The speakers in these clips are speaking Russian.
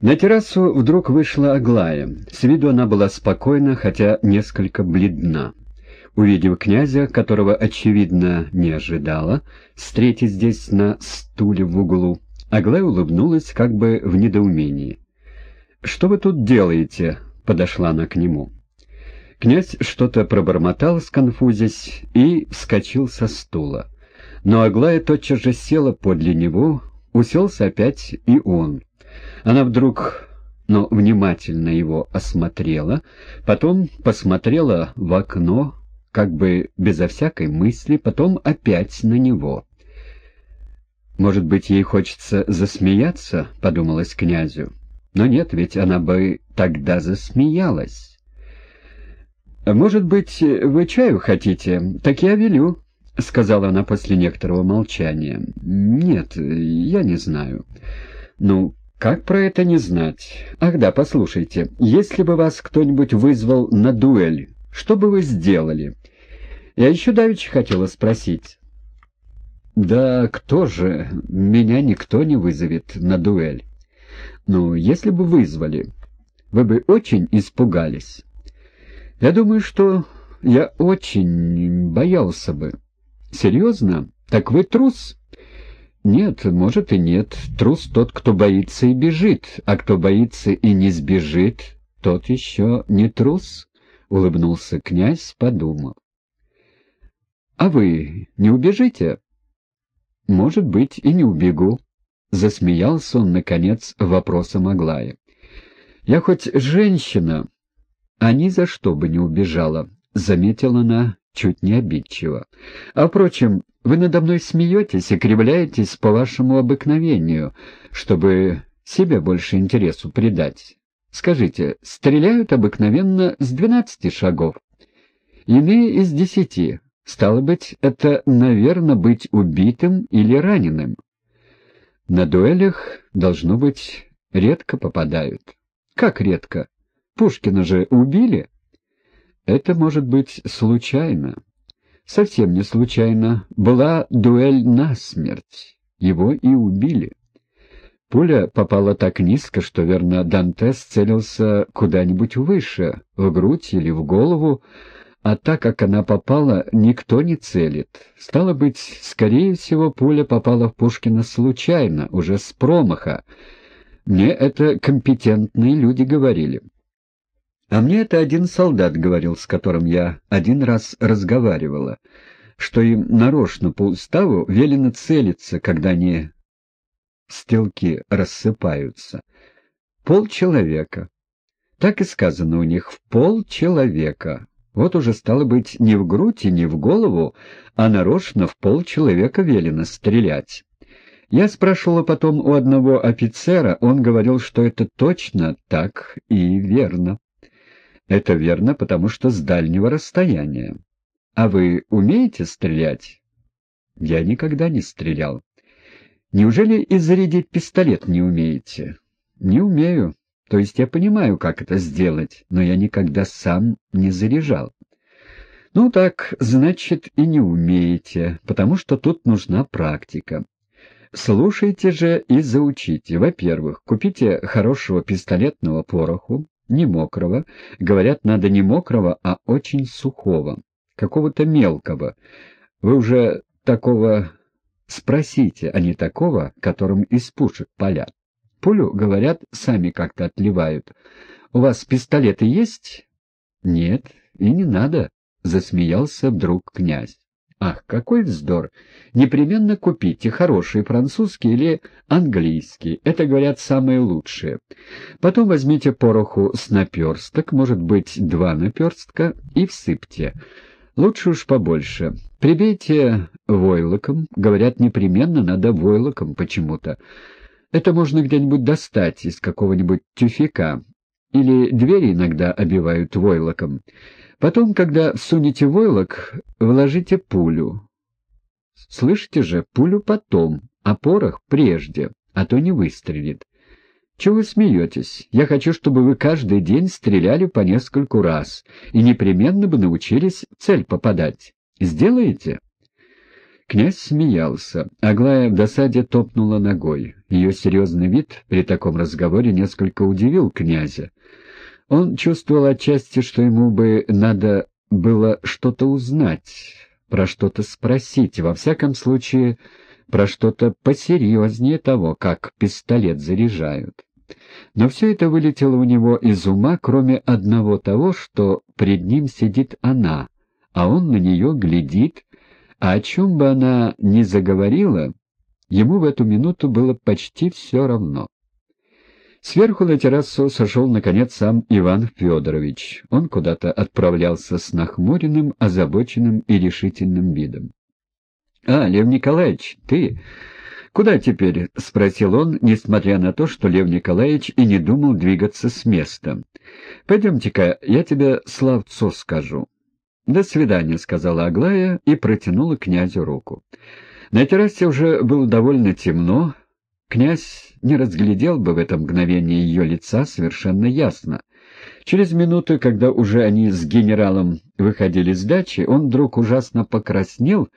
На террасу вдруг вышла Аглая. С виду она была спокойна, хотя несколько бледна. Увидев князя, которого, очевидно, не ожидала, встретить здесь на стуле в углу, Аглая улыбнулась как бы в недоумении. «Что вы тут делаете?» — подошла она к нему. Князь что-то пробормотал, сконфузясь, и вскочил со стула. Но Аглая тотчас же села подле него, уселся опять и он. Она вдруг, но внимательно его осмотрела, потом посмотрела в окно, как бы безо всякой мысли, потом опять на него. «Может быть, ей хочется засмеяться?» — подумалось князю. «Но нет, ведь она бы тогда засмеялась». «Может быть, вы чаю хотите? Так я велю», — сказала она после некоторого молчания. «Нет, я не знаю». «Ну, как про это не знать? Ах да, послушайте, если бы вас кто-нибудь вызвал на дуэль, что бы вы сделали?» Я еще давеча хотела спросить. «Да кто же? Меня никто не вызовет на дуэль. Ну, если бы вызвали, вы бы очень испугались». Я думаю, что я очень боялся бы. Серьезно? Так вы трус? Нет, может и нет. Трус тот, кто боится и бежит, а кто боится и не сбежит, тот еще не трус, — улыбнулся князь, подумав. А вы не убежите? Может быть, и не убегу. Засмеялся он, наконец, вопросом Аглая. Я хоть женщина, а ни за что бы не убежала, — заметила она чуть не обидчиво. А, впрочем, вы надо мной смеетесь и кривляетесь по вашему обыкновению, чтобы себе больше интересу придать. Скажите, стреляют обыкновенно с двенадцати шагов? Иные из десяти. Стало быть, это, наверное, быть убитым или раненым. На дуэлях, должно быть, редко попадают. Как редко? Пушкина же убили? Это может быть случайно. Совсем не случайно. Была дуэль насмерть. Его и убили. Пуля попала так низко, что, верно, Дантес целился куда-нибудь выше, в грудь или в голову, а так как она попала, никто не целит. Стало быть, скорее всего, пуля попала в Пушкина случайно, уже с промаха. Мне это компетентные люди говорили. А мне это один солдат говорил, с которым я один раз разговаривала, что им нарочно по уставу велено целиться, когда они стрелки рассыпаются. Полчеловека. Так и сказано у них «в полчеловека». Вот уже стало быть не в грудь и не в голову, а нарочно в полчеловека велено стрелять. Я спрашивала потом у одного офицера, он говорил, что это точно так и верно. Это верно, потому что с дальнего расстояния. А вы умеете стрелять? Я никогда не стрелял. Неужели и зарядить пистолет не умеете? Не умею. То есть я понимаю, как это сделать, но я никогда сам не заряжал. Ну так, значит, и не умеете, потому что тут нужна практика. Слушайте же и заучите. Во-первых, купите хорошего пистолетного пороху, не мокрого. Говорят, надо не мокрого, а очень сухого, какого-то мелкого. Вы уже такого спросите, а не такого, которым из пушек палят. Пулю, говорят, сами как-то отливают. У вас пистолеты есть? Нет, и не надо, — засмеялся вдруг князь. Ах, какой вздор! Непременно купите хороший французский или английский. Это, говорят, самые лучшие. Потом возьмите пороху с наперсток, может быть, два наперстка, и всыпьте. Лучше уж побольше. Прибейте войлоком. Говорят, непременно надо войлоком почему-то. Это можно где-нибудь достать из какого-нибудь тюфяка. Или двери иногда обивают войлоком. Потом, когда всунете войлок, вложите пулю. Слышите же, пулю потом, а порох прежде, а то не выстрелит. Чего вы смеетесь? Я хочу, чтобы вы каждый день стреляли по нескольку раз и непременно бы научились цель попадать. Сделаете?» Князь смеялся. Аглая в досаде топнула ногой. Ее серьезный вид при таком разговоре несколько удивил князя. Он чувствовал отчасти, что ему бы надо было что-то узнать, про что-то спросить, во всяком случае, про что-то посерьезнее того, как пистолет заряжают. Но все это вылетело у него из ума, кроме одного того, что пред ним сидит она, а он на нее глядит, а о чем бы она ни заговорила, ему в эту минуту было почти все равно. Сверху на террасу сошел, наконец, сам Иван Федорович. Он куда-то отправлялся с нахмуренным, озабоченным и решительным видом. — А, Лев Николаевич, ты... «Куда теперь?» — спросил он, несмотря на то, что Лев Николаевич и не думал двигаться с места. «Пойдемте-ка, я тебе словцо скажу». «До свидания», — сказала Аглая и протянула князю руку. На террасе уже было довольно темно. Князь не разглядел бы в это мгновение ее лица совершенно ясно. Через минуту, когда уже они с генералом выходили с дачи, он вдруг ужасно покраснел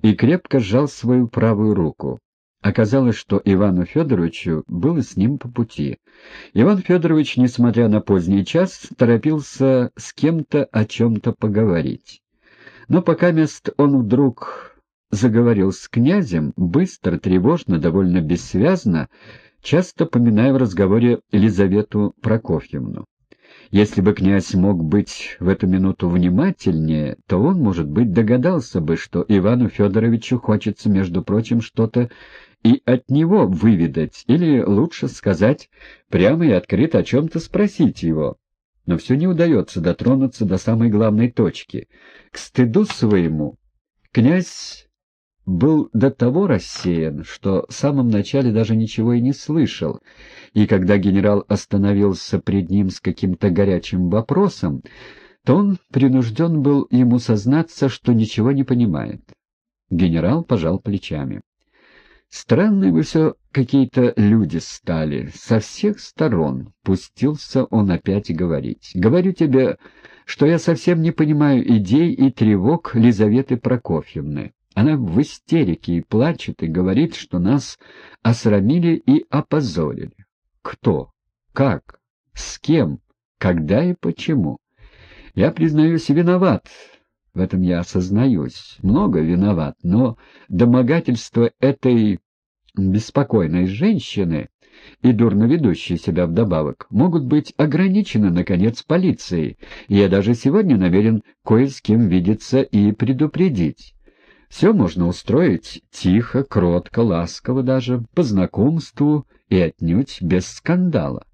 и крепко сжал свою правую руку. Оказалось, что Ивану Федоровичу было с ним по пути. Иван Федорович, несмотря на поздний час, торопился с кем-то о чем-то поговорить. Но пока мест он вдруг заговорил с князем, быстро, тревожно, довольно бессвязно, часто поминая в разговоре Елизавету Прокофьевну. Если бы князь мог быть в эту минуту внимательнее, то он, может быть, догадался бы, что Ивану Федоровичу хочется, между прочим, что-то и от него выведать, или, лучше сказать, прямо и открыто о чем-то спросить его. Но все не удается дотронуться до самой главной точки. К стыду своему князь был до того рассеян, что в самом начале даже ничего и не слышал, и когда генерал остановился пред ним с каким-то горячим вопросом, то он принужден был ему сознаться, что ничего не понимает. Генерал пожал плечами. Странные вы все какие-то люди стали, со всех сторон, — пустился он опять говорить. Говорю тебе, что я совсем не понимаю идей и тревог Лизаветы Прокофьевны. Она в истерике и плачет, и говорит, что нас осрамили и опозорили. Кто? Как? С кем? Когда и почему? Я, признаюсь, виноват, в этом я осознаюсь, много виноват, но домогательство этой беспокойной женщины и дурно ведущей себя вдобавок могут быть ограничены, наконец, полицией, я даже сегодня намерен кое с кем видеться и предупредить. Все можно устроить тихо, кротко, ласково даже, по знакомству и отнюдь без скандала.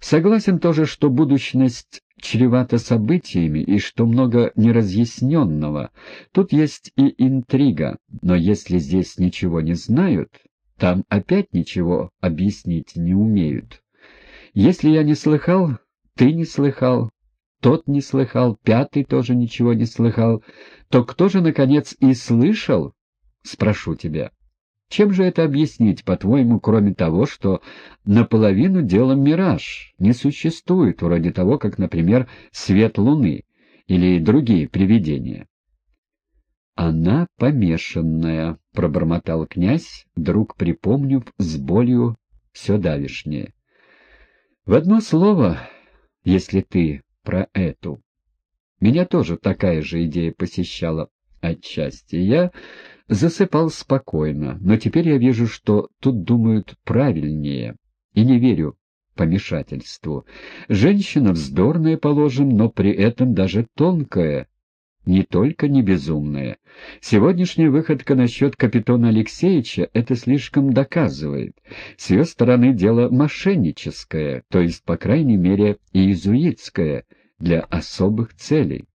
Согласен тоже, что будущность чревата событиями и что много неразъясненного. Тут есть и интрига, но если здесь ничего не знают, там опять ничего объяснить не умеют. Если я не слыхал, ты не слыхал, тот не слыхал, пятый тоже ничего не слыхал, то кто же, наконец, и слышал, спрошу тебя. Чем же это объяснить, по-твоему, кроме того, что наполовину дело мираж, не существует, вроде того, как, например, свет луны или другие привидения? «Она помешанная», — пробормотал князь, вдруг припомнив с болью все давишнее. «В одно слово, если ты про эту. Меня тоже такая же идея посещала отчасти. Я засыпал спокойно, но теперь я вижу, что тут думают правильнее, и не верю помешательству. Женщина вздорная, положим, но при этом даже тонкая, не только не безумная. Сегодняшняя выходка насчет капитана Алексеевича это слишком доказывает. С ее стороны дело мошенническое, то есть, по крайней мере, иезуитское, для особых целей.